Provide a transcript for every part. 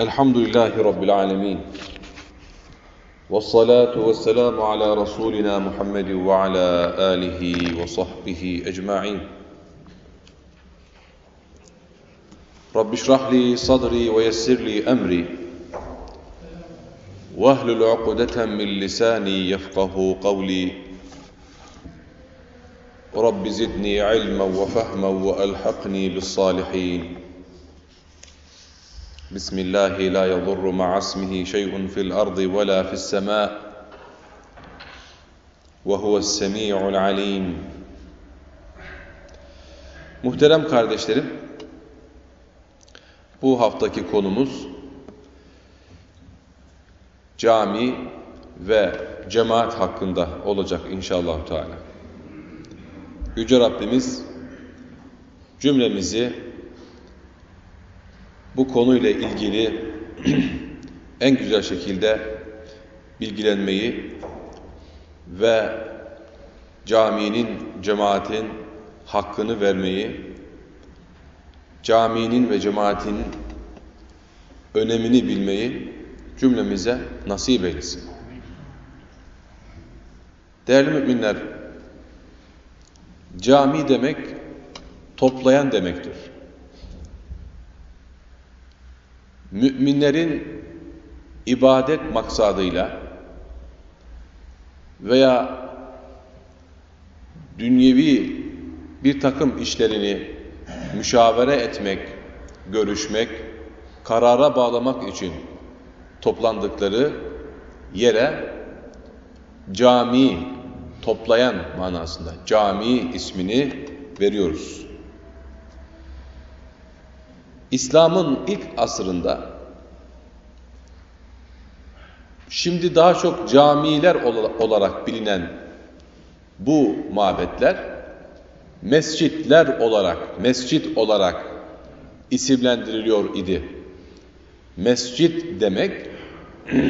الحمد لله رب العالمين والصلاة والسلام على رسولنا محمد وعلى آله وصحبه أجمعين. رب اشرح لي صدري ويسر لي أمري. واهلل عقدة من لساني يفقه قولي. رب زدني علما وفهما وألحقني بالصالحين. بسم الله لا يضر مع اسمه شيء في الأرض ولا في السماء وهو السميع العليم Muhterem kardeşlerim, bu haftaki konumuz cami ve cemaat hakkında olacak inşallah Teala. Yüce Rabbimiz cümlemizi bu konuyla ilgili en güzel şekilde bilgilenmeyi ve caminin, cemaatin hakkını vermeyi, caminin ve cemaatin önemini bilmeyi cümlemize nasip eylesin. Değerli müminler, cami demek toplayan demektir. Müminlerin ibadet maksadıyla veya dünyevi bir takım işlerini müşavere etmek, görüşmek, karara bağlamak için toplandıkları yere cami, toplayan manasında cami ismini veriyoruz. İslam'ın ilk asrında şimdi daha çok camiler olarak bilinen bu mabetler mescitler olarak, mescit olarak isimlendiriliyor idi. Mescit demek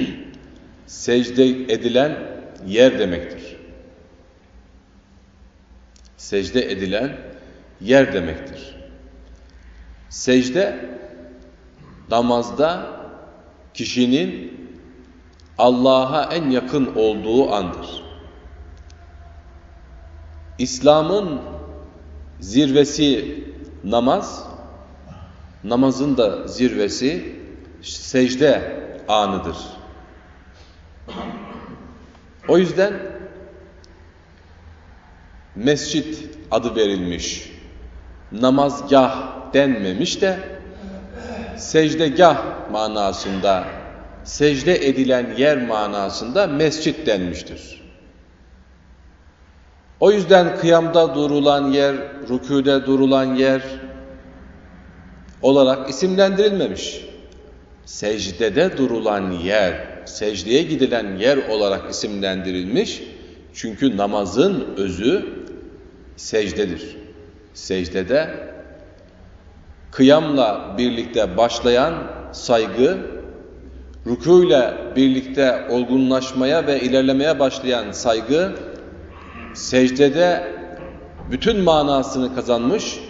secde edilen yer demektir. Secde edilen yer demektir. Secde namazda kişinin Allah'a en yakın olduğu andır. İslam'ın zirvesi namaz, namazın da zirvesi secde anıdır. O yüzden mescit adı verilmiş. Namazgah denmemiş de secdegah manasında, secde edilen yer manasında mescit denmiştir. O yüzden kıyamda durulan yer, rükûde durulan yer olarak isimlendirilmemiş. Secdede durulan yer, secdeye gidilen yer olarak isimlendirilmiş. Çünkü namazın özü secdedir. Secdede kıyamla birlikte başlayan saygı, rükûyla birlikte olgunlaşmaya ve ilerlemeye başlayan saygı, secdede bütün manasını kazanmış,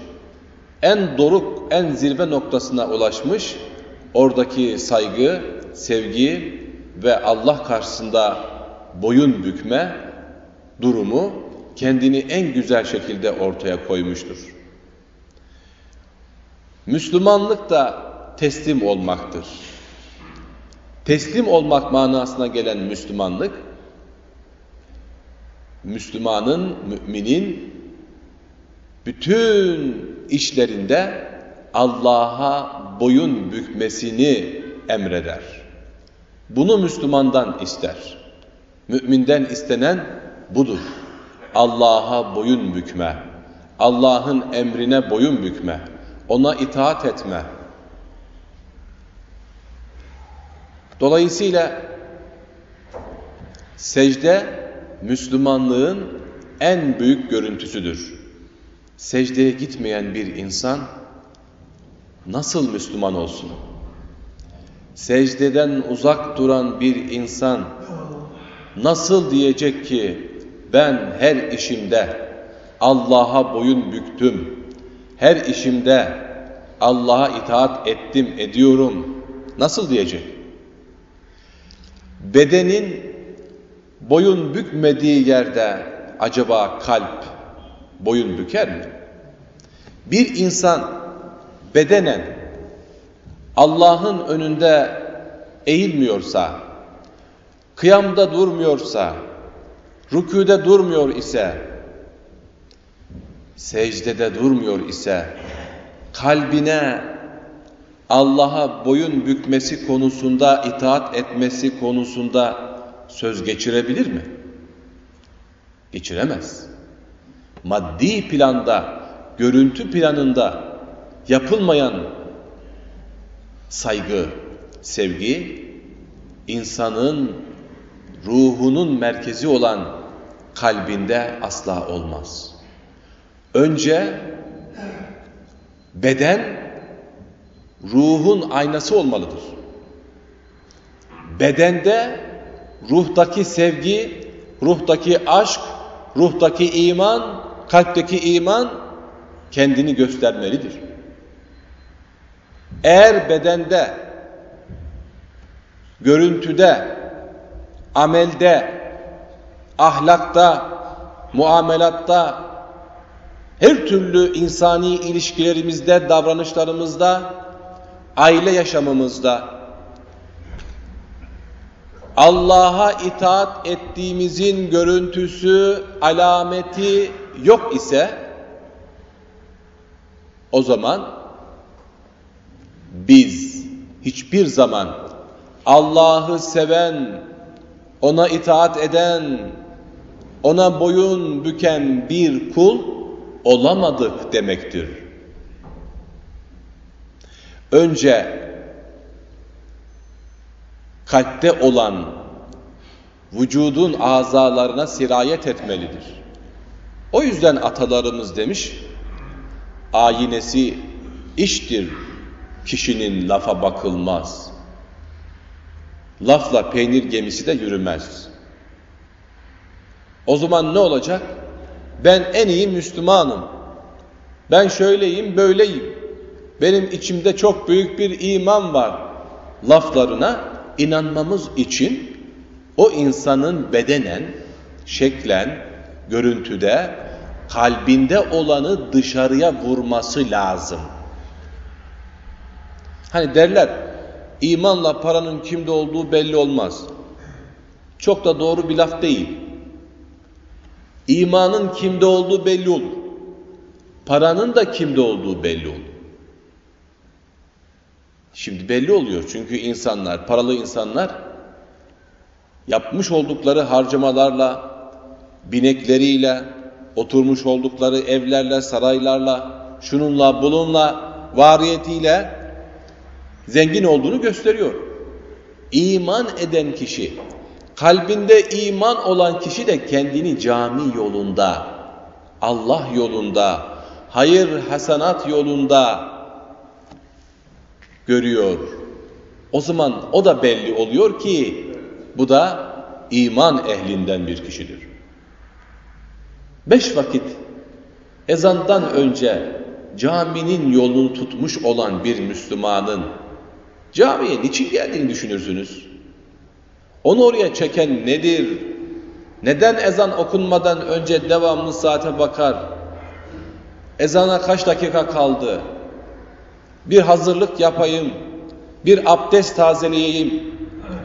en doruk, en zirve noktasına ulaşmış, oradaki saygı, sevgi ve Allah karşısında boyun bükme durumu kendini en güzel şekilde ortaya koymuştur. Müslümanlık da teslim olmaktır. Teslim olmak manasına gelen Müslümanlık, Müslümanın, müminin bütün işlerinde Allah'a boyun bükmesini emreder. Bunu Müslümandan ister. Müminden istenen budur. Allah'a boyun bükme, Allah'ın emrine boyun bükme ona itaat etme. Dolayısıyla secde Müslümanlığın en büyük görüntüsüdür. Secdeye gitmeyen bir insan nasıl Müslüman olsun? Secdeden uzak duran bir insan nasıl diyecek ki ben her işimde Allah'a boyun büktüm, her işimde Allah'a itaat ettim, ediyorum Nasıl diyecek? Bedenin boyun bükmediği yerde acaba kalp boyun büker mi? Bir insan bedenen Allah'ın önünde eğilmiyorsa, kıyamda durmuyorsa, rükûde durmuyor ise, secdede durmuyor ise, kalbine Allah'a boyun bükmesi konusunda, itaat etmesi konusunda söz geçirebilir mi? Geçiremez. Maddi planda, görüntü planında yapılmayan saygı, sevgi, insanın ruhunun merkezi olan kalbinde asla olmaz. Önce beden ruhun aynası olmalıdır. Bedende ruhtaki sevgi, ruhtaki aşk, ruhtaki iman, kalpteki iman kendini göstermelidir. Eğer bedende, görüntüde, amelde, ahlakta, muamelatta, her türlü insani ilişkilerimizde, davranışlarımızda, aile yaşamımızda Allah'a itaat ettiğimizin görüntüsü, alameti yok ise o zaman biz hiçbir zaman Allah'ı seven, ona itaat eden, ona boyun büken bir kul olamadık demektir. Önce kalpte olan vücudun azalarına sirayet etmelidir. O yüzden atalarımız demiş, ayinesi iştir, kişinin lafa bakılmaz. Lafla peynir gemisi de yürümez. O zaman ne olacak? Ben en iyi Müslümanım. Ben şöyleyim, böyleyim. Benim içimde çok büyük bir iman var. Laflarına inanmamız için o insanın bedenen, şeklen, görüntüde, kalbinde olanı dışarıya vurması lazım. Hani derler, imanla paranın kimde olduğu belli olmaz. Çok da doğru bir laf değil. İmanın kimde olduğu belli olur. Paranın da kimde olduğu belli olur. Şimdi belli oluyor çünkü insanlar, paralı insanlar yapmış oldukları harcamalarla, binekleriyle, oturmuş oldukları evlerle, saraylarla, şununla, bununla, variyetiyle zengin olduğunu gösteriyor. İman eden kişi, kalbinde iman olan kişi de kendini cami yolunda, Allah yolunda, hayır hasanat yolunda görüyor. O zaman o da belli oluyor ki bu da iman ehlinden bir kişidir. Beş vakit ezandan önce caminin yolunu tutmuş olan bir Müslümanın camiye niçin geldiğini düşünürsünüz? Onu oraya çeken nedir? Neden ezan okunmadan önce devamlı saate bakar? Ezana kaç dakika kaldı? Bir hazırlık yapayım, bir abdest tazeleyeyim,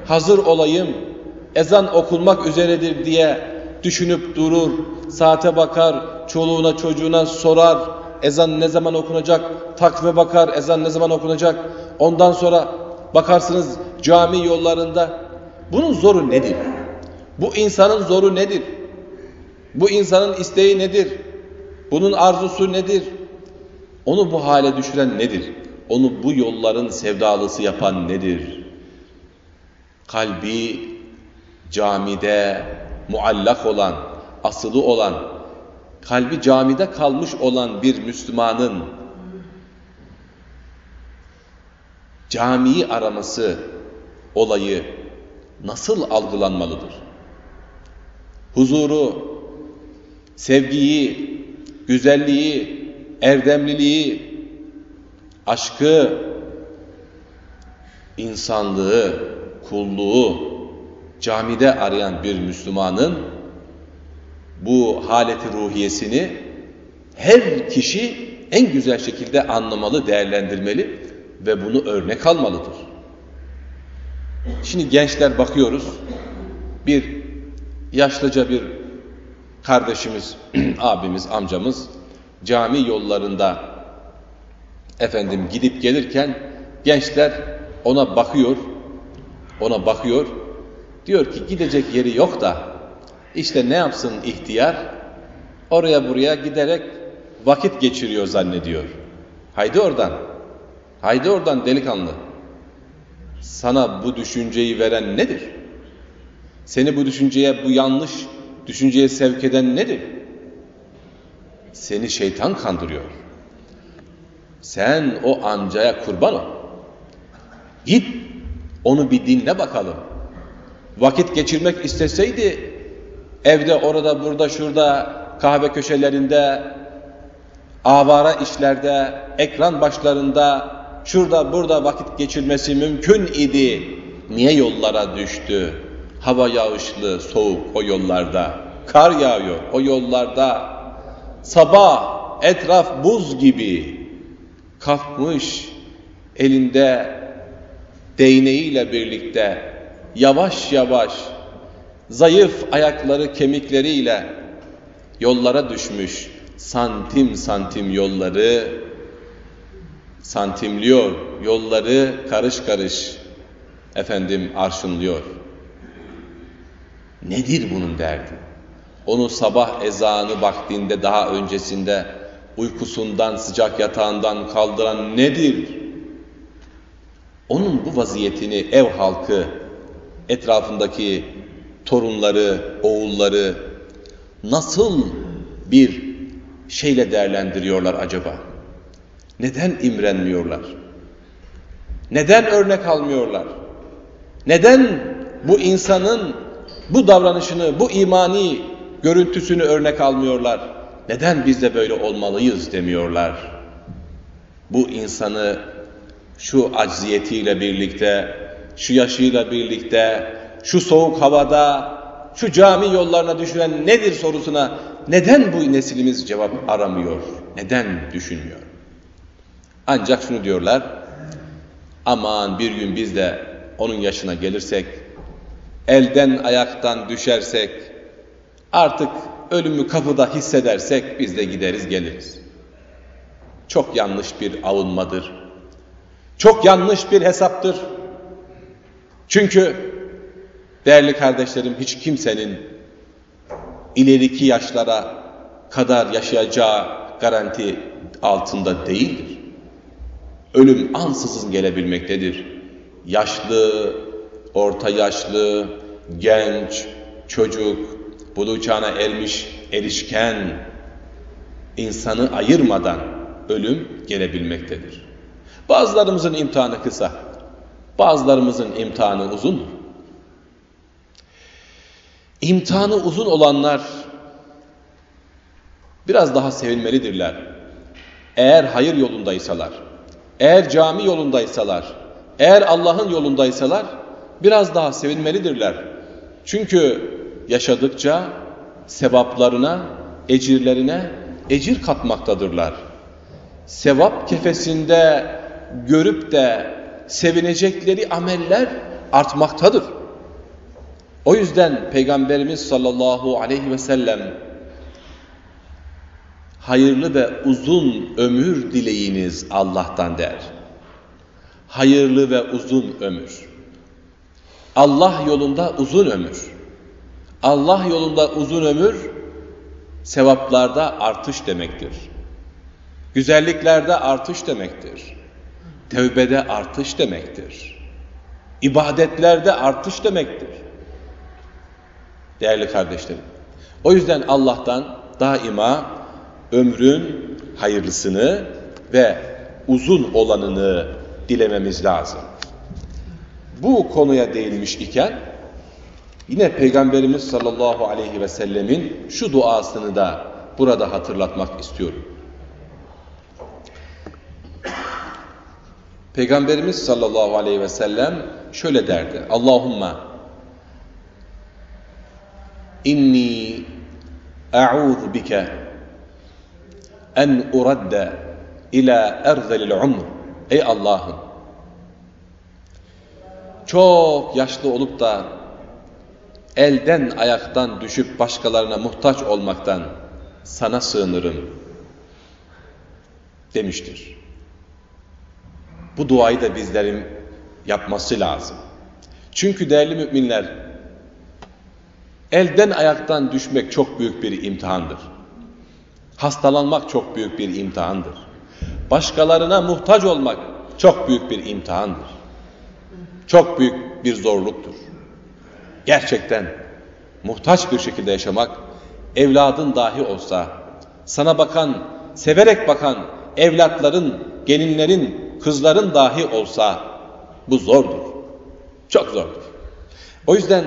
hazır olayım, ezan okunmak üzeredir diye düşünüp durur, saate bakar, çoluğuna çocuğuna sorar, ezan ne zaman okunacak, takvime bakar, ezan ne zaman okunacak, ondan sonra bakarsınız cami yollarında. Bunun zoru nedir? Bu insanın zoru nedir? Bu insanın isteği nedir? Bunun arzusu nedir? Onu bu hale düşüren nedir? Onu bu yolların sevdalısı yapan nedir? Kalbi camide muallak olan, asılı olan, kalbi camide kalmış olan bir Müslümanın camiyi araması olayı nasıl algılanmalıdır? Huzuru, sevgiyi, güzelliği, erdemliliği, aşkı insanlığı, kulluğu camide arayan bir Müslümanın bu haleti ruhiyesini her kişi en güzel şekilde anlamalı, değerlendirmeli ve bunu örnek almalıdır. Şimdi gençler bakıyoruz, bir yaşlıca bir kardeşimiz, abimiz, amcamız cami yollarında efendim gidip gelirken gençler ona bakıyor, ona bakıyor, diyor ki gidecek yeri yok da işte ne yapsın ihtiyar? Oraya buraya giderek vakit geçiriyor zannediyor. Haydi oradan. Haydi oradan delikanlı. Sana bu düşünceyi veren nedir? Seni bu düşünceye, bu yanlış düşünceye sevk eden nedir? Seni şeytan kandırıyor. Sen o amcaya kurban ol. Git onu bir dinle bakalım. Vakit geçirmek isteseydi evde orada burada şurada kahve köşelerinde avara işlerde ekran başlarında şurada burada vakit geçirmesi mümkün idi. Niye yollara düştü? Hava yağışlı, soğuk o yollarda. Kar yağıyor o yollarda. Sabah etraf buz gibi kalkmış elinde değneğiyle birlikte yavaş yavaş zayıf ayakları kemikleriyle yollara düşmüş santim santim yolları santimliyor, yolları karış karış efendim arşınlıyor. Nedir bunun derdi? Onu sabah ezanı vaktinde daha öncesinde uykusundan, sıcak yatağından kaldıran nedir? Onun bu vaziyetini ev halkı, etrafındaki torunları, oğulları nasıl bir şeyle değerlendiriyorlar acaba? Neden imrenmiyorlar? Neden örnek almıyorlar? Neden bu insanın bu davranışını, bu imani görüntüsünü örnek almıyorlar? Neden biz de böyle olmalıyız demiyorlar? Bu insanı şu acziyetiyle birlikte, şu yaşıyla birlikte, şu soğuk havada, şu cami yollarına düşüren nedir sorusuna neden bu neslimiz cevap aramıyor? Neden düşünmüyor? Ancak şunu diyorlar, aman bir gün biz de onun yaşına gelirsek, elden ayaktan düşersek, artık ölümü kapıda hissedersek biz de gideriz geliriz. Çok yanlış bir avunmadır. Çok yanlış bir hesaptır. Çünkü değerli kardeşlerim hiç kimsenin ileriki yaşlara kadar yaşayacağı garanti altında değildir. Ölüm ansızın gelebilmektedir. Yaşlı, orta yaşlı, genç, çocuk, buluğ çağına ermiş, erişken insanı ayırmadan ölüm gelebilmektedir. Bazılarımızın imtihanı kısa, bazılarımızın imtihanı uzun. İmtihanı uzun olanlar biraz daha sevinmelidirler. Eğer hayır yolundaysalar, eğer cami yolundaysalar, eğer Allah'ın yolundaysalar biraz daha sevinmelidirler. Çünkü yaşadıkça sevaplarına, ecirlerine ecir katmaktadırlar. Sevap kefesinde görüp de sevinecekleri ameller artmaktadır. O yüzden Peygamberimiz sallallahu aleyhi ve sellem hayırlı ve uzun ömür dileyiniz Allah'tan der. Hayırlı ve uzun ömür. Allah yolunda uzun ömür. Allah yolunda uzun ömür sevaplarda artış demektir. Güzelliklerde artış demektir. Tevbede artış demektir. İbadetlerde artış demektir. Değerli kardeşlerim. O yüzden Allah'tan daima ömrün hayırlısını ve uzun olanını dilememiz lazım. Bu konuya değinmiş iken yine Peygamberimiz sallallahu aleyhi ve sellemin şu duasını da burada hatırlatmak istiyorum. Peygamberimiz sallallahu aleyhi ve sellem şöyle derdi. Allahumma inni a'udhu bike en uradde ila erzelil umr. Ey Allah'ım çok yaşlı olup da elden ayaktan düşüp başkalarına muhtaç olmaktan sana sığınırım demiştir. Bu duayı da bizlerin yapması lazım. Çünkü değerli müminler, elden ayaktan düşmek çok büyük bir imtihandır. Hastalanmak çok büyük bir imtihandır. Başkalarına muhtaç olmak çok büyük bir imtihandır. Çok büyük bir zorluktur. Gerçekten muhtaç bir şekilde yaşamak, evladın dahi olsa, sana bakan, severek bakan evlatların, gelinlerin, kızların dahi olsa bu zordur. Çok zordur. O yüzden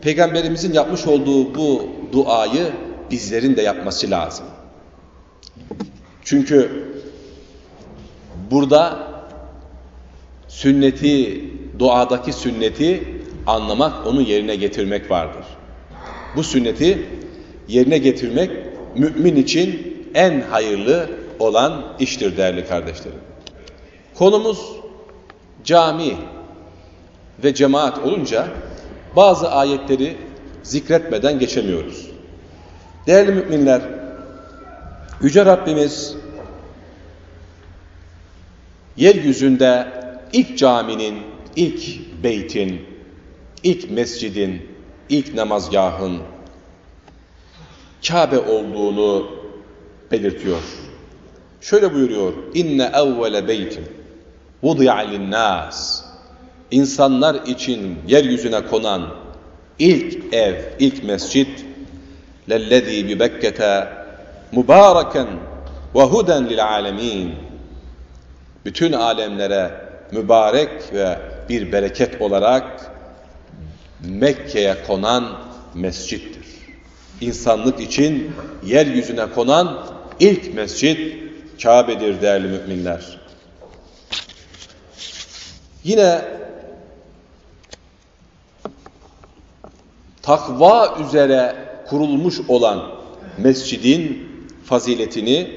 Peygamberimizin yapmış olduğu bu duayı bizlerin de yapması lazım. Çünkü burada sünneti, duadaki sünneti anlamak, onu yerine getirmek vardır. Bu sünneti yerine getirmek mümin için en hayırlı olan iştir değerli kardeşlerim. Konumuz cami ve cemaat olunca bazı ayetleri zikretmeden geçemiyoruz. Değerli müminler, Yüce Rabbimiz yeryüzünde ilk caminin, ilk beytin, ilk mescidin, ilk namazgahın Kabe olduğunu belirtiyor. Şöyle buyuruyor. İnne evvele beytin vudi'a linnas. İnsanlar için yeryüzüne konan ilk ev, ilk mescit lellezî bi Bekke'te mübareken ve huden lil alemin. Bütün alemlere mübarek ve bir bereket olarak Mekke'ye konan mescittir. İnsanlık için yeryüzüne konan ilk mescit Kabe'dir değerli müminler. Yine takva üzere kurulmuş olan mescidin faziletini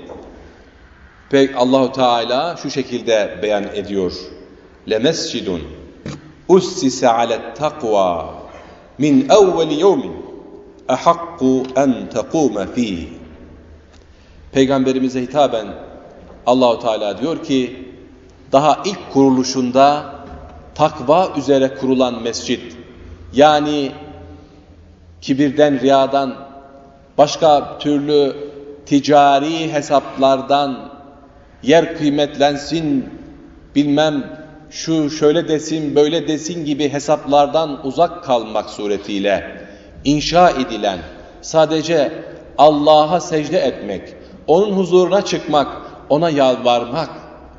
pek Allahu Teala şu şekilde beyan ediyor. Le mescidun ussise ale takva min evveli yevmin ehakku en tekume fihi. Peygamberimize hitaben Allahu Teala diyor ki daha ilk kuruluşunda takva üzere kurulan mescit yani kibirden, riyadan, başka türlü ticari hesaplardan yer kıymetlensin, bilmem şu şöyle desin, böyle desin gibi hesaplardan uzak kalmak suretiyle inşa edilen, sadece Allah'a secde etmek, onun huzuruna çıkmak, ona yalvarmak,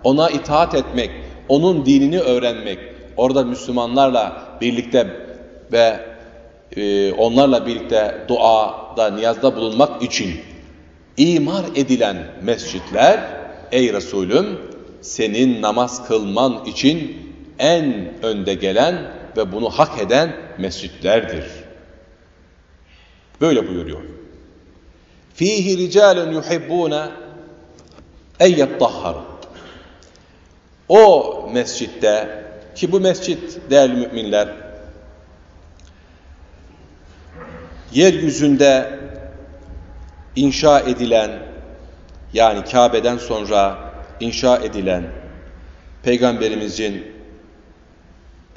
ona itaat etmek, onun dinini öğrenmek, orada Müslümanlarla birlikte ve e, onlarla birlikte duada, niyazda bulunmak için imar edilen mescitler, ey Resulüm, senin namaz kılman için en önde gelen ve bunu hak eden mescitlerdir. Böyle buyuruyor. Fihi ricalun yuhibbuna en yettahharu. O mescitte ki bu mescit değerli müminler yeryüzünde inşa edilen yani Kabe'den sonra inşa edilen Peygamberimizin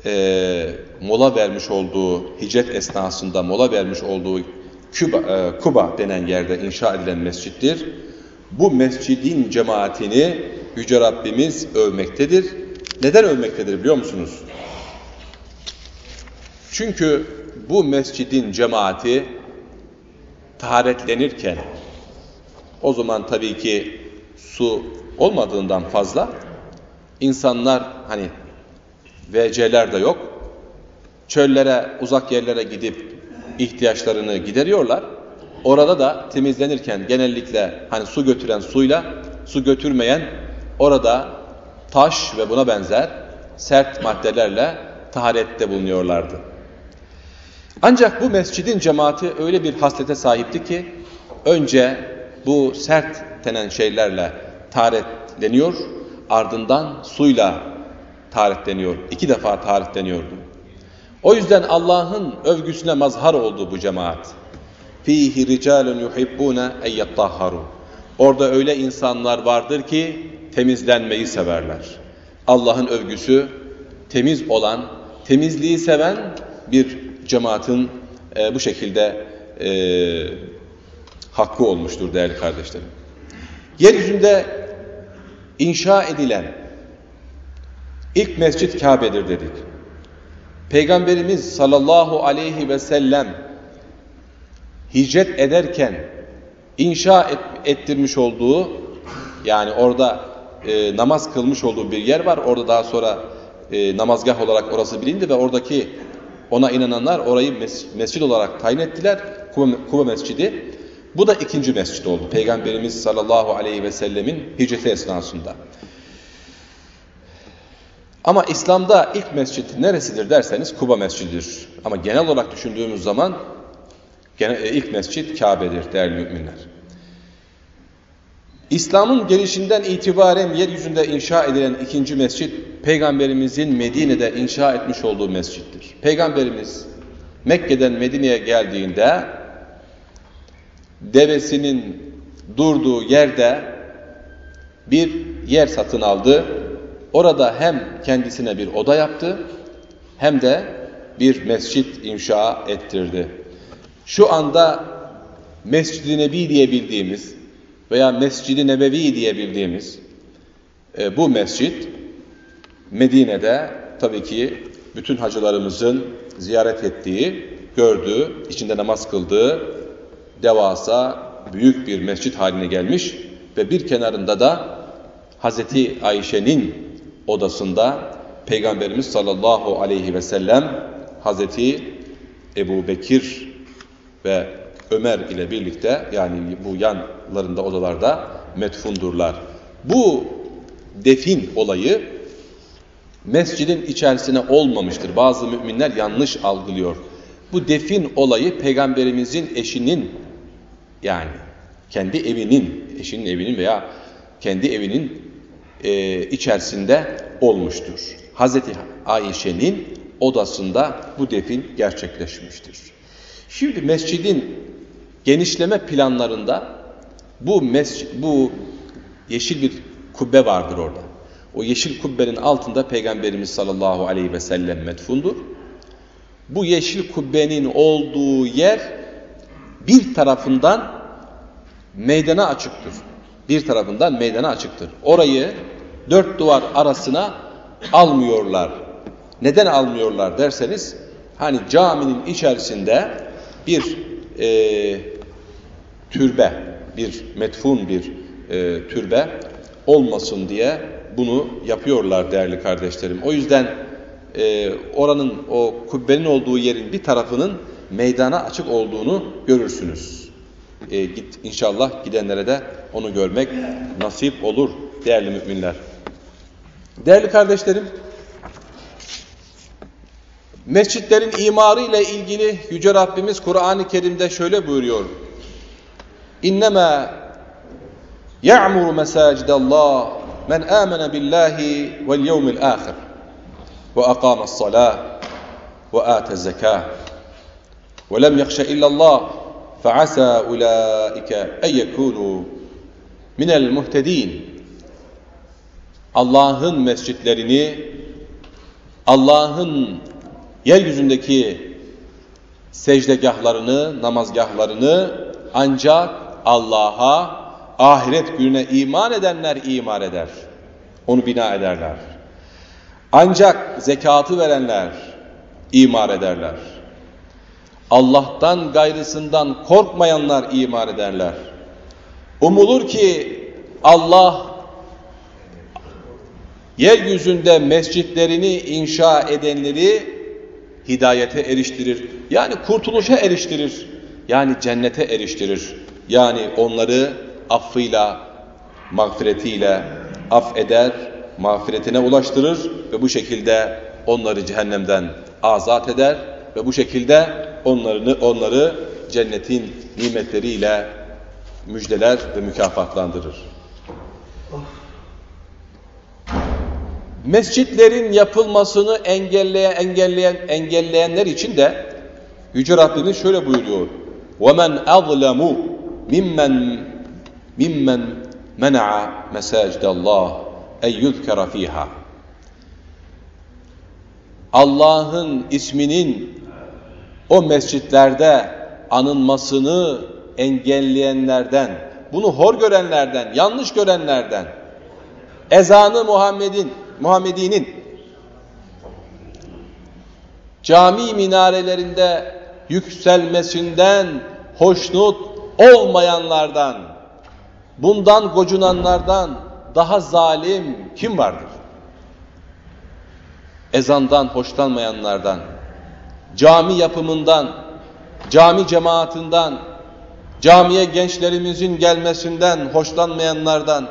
e, mola vermiş olduğu, hicret esnasında mola vermiş olduğu Küba, e, Kuba denen yerde inşa edilen mescittir. Bu mescidin cemaatini Yüce Rabbimiz övmektedir. Neden övmektedir biliyor musunuz? Çünkü bu mescidin cemaati taharetlenirken o zaman tabii ki su olmadığından fazla insanlar hani VC'ler de yok. Çöllere, uzak yerlere gidip ihtiyaçlarını gideriyorlar. Orada da temizlenirken genellikle hani su götüren suyla su götürmeyen orada taş ve buna benzer sert maddelerle taharette bulunuyorlardı. Ancak bu mescidin cemaati öyle bir haslete sahipti ki önce bu sert denen şeylerle taharetleniyor, ardından suyla taharetleniyor. İki defa taharetleniyordu. O yüzden Allah'ın övgüsüne mazhar oldu bu cemaat. Fihi ricalun yuhibbuna en yattahharu. Orada öyle insanlar vardır ki temizlenmeyi severler. Allah'ın övgüsü temiz olan, temizliği seven bir cemaatin e, bu şekilde e, hakkı olmuştur değerli kardeşlerim. Yeryüzünde inşa edilen ilk mescit Kabe'dir dedik. Peygamberimiz sallallahu aleyhi ve sellem hicret ederken inşa et, ettirmiş olduğu yani orada e, namaz kılmış olduğu bir yer var. Orada daha sonra e, namazgah olarak orası bilindi ve oradaki ona inananlar orayı mes mescid olarak tayin ettiler. Kuba, Kuba Mescidi. Bu da ikinci mescid oldu. Peygamberimiz sallallahu aleyhi ve sellemin hicreti esnasında. Ama İslam'da ilk mescid neresidir derseniz Kuba Mescididir. Ama genel olarak düşündüğümüz zaman e, ilk mescid Kabe'dir değerli müminler. İslam'ın gelişinden itibaren yeryüzünde inşa edilen ikinci mescit Peygamberimizin Medine'de inşa etmiş olduğu mescittir. Peygamberimiz Mekke'den Medine'ye geldiğinde devesinin durduğu yerde bir yer satın aldı. Orada hem kendisine bir oda yaptı hem de bir mescit inşa ettirdi. Şu anda Mescid-i Nebi diye bildiğimiz veya Mescid-i Nebevi diye bildiğimiz e, bu mescit Medine'de tabii ki bütün hacılarımızın ziyaret ettiği, gördüğü, içinde namaz kıldığı devasa büyük bir mescit haline gelmiş ve bir kenarında da Hazreti Ayşe'nin odasında Peygamberimiz sallallahu aleyhi ve sellem Hazreti Ebu Bekir ve Ömer ile birlikte yani bu yanlarında odalarda metfundurlar. Bu defin olayı mescidin içerisine olmamıştır. Bazı müminler yanlış algılıyor. Bu defin olayı peygamberimizin eşinin yani kendi evinin, eşinin evinin veya kendi evinin e, içerisinde olmuştur. Hazreti Ayşe'nin odasında bu defin gerçekleşmiştir. Şimdi mescidin genişleme planlarında bu mescid, bu yeşil bir kubbe vardır orada. O yeşil kubbenin altında Peygamberimiz sallallahu aleyhi ve sellem metfundur. Bu yeşil kubbenin olduğu yer bir tarafından meydana açıktır. Bir tarafından meydana açıktır. Orayı dört duvar arasına almıyorlar. Neden almıyorlar derseniz hani caminin içerisinde bir e, türbe, bir metfun bir e, türbe olmasın diye bunu yapıyorlar değerli kardeşlerim. O yüzden e, oranın o kubbenin olduğu yerin bir tarafının meydana açık olduğunu görürsünüz. E, git inşallah gidenlere de onu görmek nasip olur değerli müminler. Değerli kardeşlerim, mescitlerin imarı ile ilgili Yüce Rabbimiz Kur'an-ı Kerim'de şöyle buyuruyor. İnnemâ ya'mur mesâcidallâh men âmene billâhi vel yevmil âhir ve akâme s-salâh ve âte zekâh ve lem yakşe illallah fe'asâ ulâike en yekûnû minel muhtedîn. Allah'ın mescitlerini Allah'ın yeryüzündeki secdegahlarını, namazgahlarını ancak Allah'a, ahiret gününe iman edenler iman eder. Onu bina ederler. Ancak zekatı verenler imar ederler. Allah'tan gayrısından korkmayanlar iman ederler. Umulur ki Allah yeryüzünde mescitlerini inşa edenleri hidayete eriştirir. Yani kurtuluşa eriştirir. Yani cennete eriştirir. Yani onları affıyla, mağfiretiyle affeder, mağfiretine ulaştırır ve bu şekilde onları cehennemden azat eder ve bu şekilde onları, onları cennetin nimetleriyle müjdeler ve mükafatlandırır. Mescitlerin yapılmasını engelleyen, engelleyen, engelleyenler için de Yüce Rabbimiz şöyle buyuruyor. وَمَنْ أَظْلَمُ mimmen mimmen mena'a mesajidallah en yuzkara fiha. Allah'ın isminin o mescitlerde anılmasını engelleyenlerden, bunu hor görenlerden, yanlış görenlerden, ezanı Muhammed'in, Muhammedi'nin cami minarelerinde yükselmesinden hoşnut olmayanlardan, bundan gocunanlardan daha zalim kim vardır? Ezandan hoşlanmayanlardan, cami yapımından, cami cemaatinden, camiye gençlerimizin gelmesinden hoşlanmayanlardan,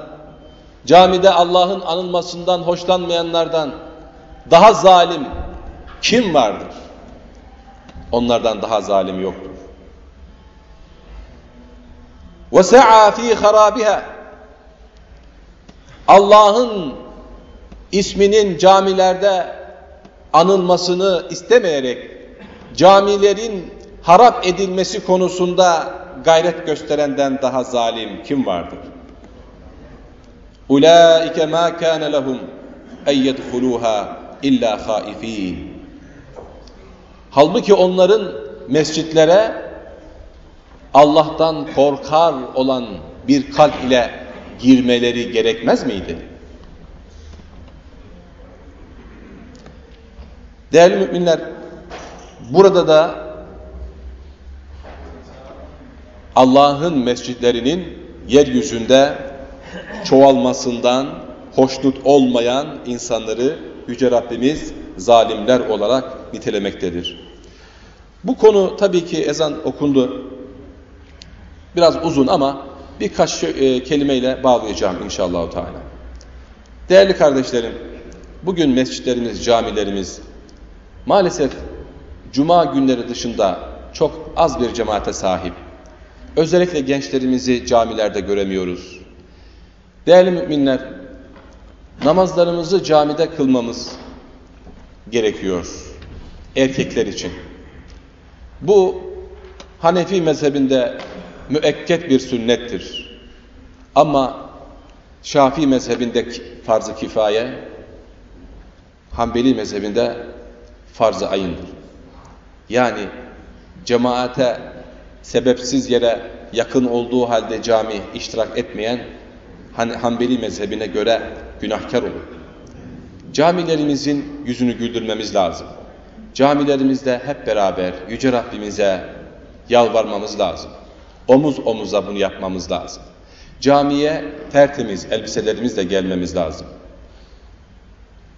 camide Allah'ın anılmasından hoşlanmayanlardan daha zalim kim vardır? Onlardan daha zalim yoktur ve sa'a fi harabiha Allah'ın isminin camilerde anılmasını istemeyerek camilerin harap edilmesi konusunda gayret gösterenden daha zalim kim vardır? Ulaike ma kana lehum en yedhuluha illa haifin. Halbuki onların mescitlere Allah'tan korkar olan bir kalp ile girmeleri gerekmez miydi? Değerli müminler, burada da Allah'ın mescitlerinin yeryüzünde çoğalmasından hoşnut olmayan insanları Yüce Rabbimiz zalimler olarak nitelemektedir. Bu konu tabii ki ezan okundu. Biraz uzun ama birkaç e, kelimeyle bağlayacağım inşallah Teala. Değerli kardeşlerim, bugün mescitlerimiz, camilerimiz maalesef cuma günleri dışında çok az bir cemaate sahip. Özellikle gençlerimizi camilerde göremiyoruz. Değerli müminler, namazlarımızı camide kılmamız gerekiyor erkekler için. Bu Hanefi mezhebinde müekket bir sünnettir. Ama Şafii mezhebinde farz-ı kifaye, Hanbeli mezhebinde farz-ı ayındır. Yani cemaate sebepsiz yere yakın olduğu halde cami iştirak etmeyen Hanbeli mezhebine göre günahkar olur. Camilerimizin yüzünü güldürmemiz lazım. Camilerimizde hep beraber Yüce Rabbimize yalvarmamız lazım. Omuz omuza bunu yapmamız lazım. Camiye tertemiz elbiselerimizle gelmemiz lazım.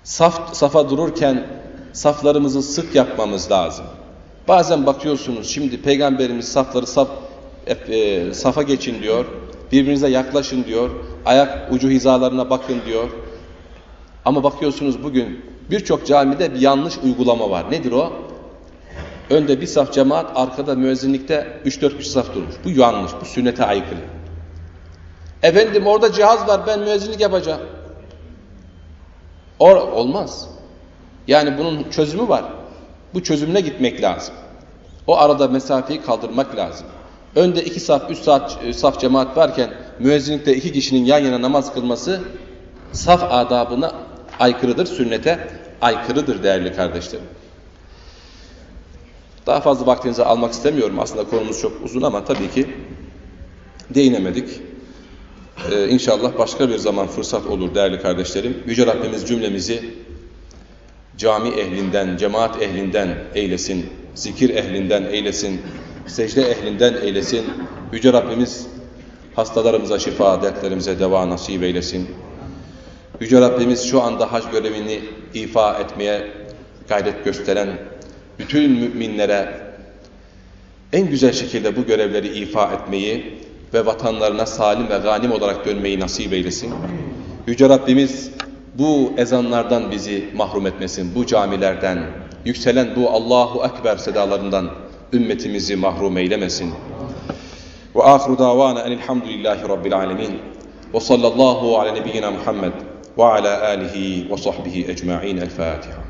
Saf, safa dururken saflarımızı sık yapmamız lazım. Bazen bakıyorsunuz şimdi Peygamberimiz safları saf, e, safa geçin diyor. Birbirinize yaklaşın diyor. Ayak ucu hizalarına bakın diyor. Ama bakıyorsunuz bugün birçok camide bir yanlış uygulama var. Nedir o? Önde bir saf cemaat, arkada müezzinlikte 3-4 kişi saf durmuş. Bu yanlış, bu sünnete aykırı. Efendim orada cihaz var, ben müezzinlik yapacağım. Or olmaz. Yani bunun çözümü var. Bu çözümüne gitmek lazım. O arada mesafeyi kaldırmak lazım. Önde iki saf, üç saf, e, saf cemaat varken müezzinlikte iki kişinin yan yana namaz kılması saf adabına aykırıdır, sünnete aykırıdır değerli kardeşlerim. Daha fazla vaktinizi almak istemiyorum. Aslında konumuz çok uzun ama tabii ki değinemedik. Ee, inşallah başka bir zaman fırsat olur değerli kardeşlerim. Yüce Rabbimiz cümlemizi cami ehlinden, cemaat ehlinden eylesin, zikir ehlinden eylesin, secde ehlinden eylesin. Yüce Rabbimiz hastalarımıza şifa, dertlerimize deva nasip eylesin. Yüce Rabbimiz şu anda hac görevini ifa etmeye gayret gösteren bütün müminlere en güzel şekilde bu görevleri ifa etmeyi ve vatanlarına salim ve ganim olarak dönmeyi nasip eylesin. Yüce Rabbimiz bu ezanlardan bizi mahrum etmesin, bu camilerden, yükselen bu Allahu Ekber sedalarından ümmetimizi mahrum eylemesin. Ve ahiru davana enilhamdülillahi rabbil alemin. Ve sallallahu ala nebiyyina Muhammed ve ala alihi ve sahbihi ecma'in. El Fatiha.